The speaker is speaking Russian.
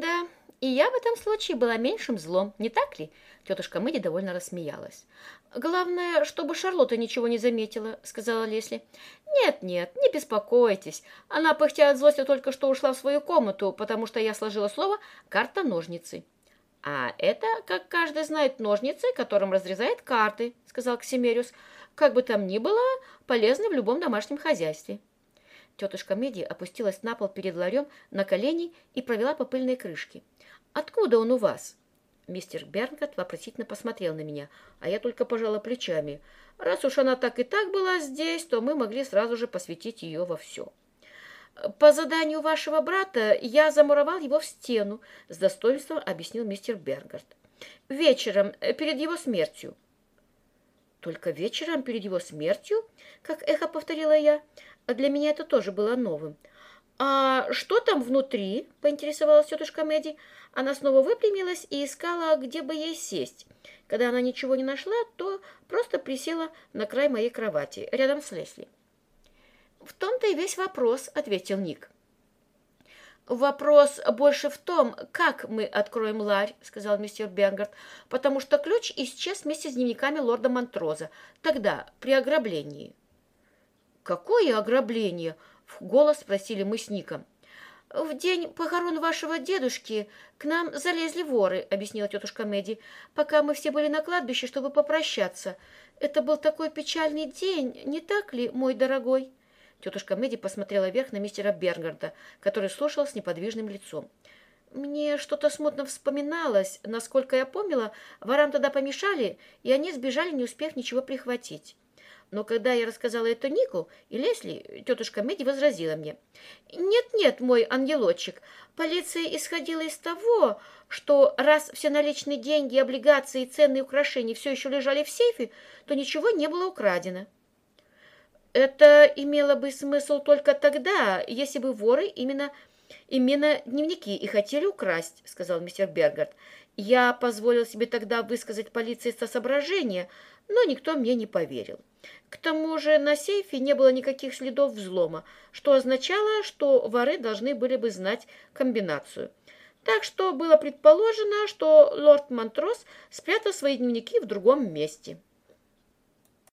Да, и я в этом случае была меньшим злом, не так ли? Тетушка Мэдди довольно рассмеялась. «Главное, чтобы Шарлотта ничего не заметила», — сказала Лесли. «Нет-нет, не беспокойтесь. Она, пыхтя от злости, только что ушла в свою комнату, потому что я сложила слово «карта-ножницы». «А это, как каждый знает, ножницы, которым разрезает карты», — сказал Ксимериус. «Как бы там ни было, полезны в любом домашнем хозяйстве». Тетушка Меди опустилась на пол перед ларем на колени и провела по пыльной крышке. «Откуда он у вас?» Мистер Бернгот вопросительно посмотрел на меня, а я только пожала плечами. Раз уж она так и так была здесь, то мы могли сразу же посвятить ее во все. «По заданию вашего брата я замуровал его в стену», — с достоинством объяснил мистер Бернгард. «Вечером, э, перед его смертью». «Только вечером перед его смертью?» — как эхо повторила я. А для меня это тоже было новым. «А что там внутри?» — поинтересовалась тетушка Мэдди. Она снова выпрямилась и искала, где бы ей сесть. Когда она ничего не нашла, то просто присела на край моей кровати, рядом с Лесли. «В том-то и весь вопрос», — ответил Ник. «Вопрос больше в том, как мы откроем ларь», — сказал мистер Бенгард, «потому что ключ исчез вместе с дневниками лорда Монтроза, тогда, при ограблении». «Какое ограбление?» — в голос спросили мы с Ником. «В день похорон вашего дедушки к нам залезли воры», — объяснила тетушка Мэдди, «пока мы все были на кладбище, чтобы попрощаться. Это был такой печальный день, не так ли, мой дорогой?» Тетушка Мэдди посмотрела вверх на мистера Бергарда, который слушал с неподвижным лицом. Мне что-то смутно вспоминалось. Насколько я помнила, ворам тогда помешали, и они сбежали, не успев ничего прихватить. Но когда я рассказала это Нику и Лесли, тетушка Мэдди возразила мне. «Нет-нет, мой ангелочек, полиция исходила из того, что раз все наличные деньги, облигации и ценные украшения все еще лежали в сейфе, то ничего не было украдено». Это имело бы смысл только тогда, если бы воры именно, именно дневники и хотели украсть, сказал мистер Бергард. Я позволил себе тогда высказать полиции это соображение, но никто мне не поверил. К тому же на сейфе не было никаких следов взлома, что означало, что воры должны были бы знать комбинацию. Так что было предположено, что лорд Монтрос спрятал свои дневники в другом месте.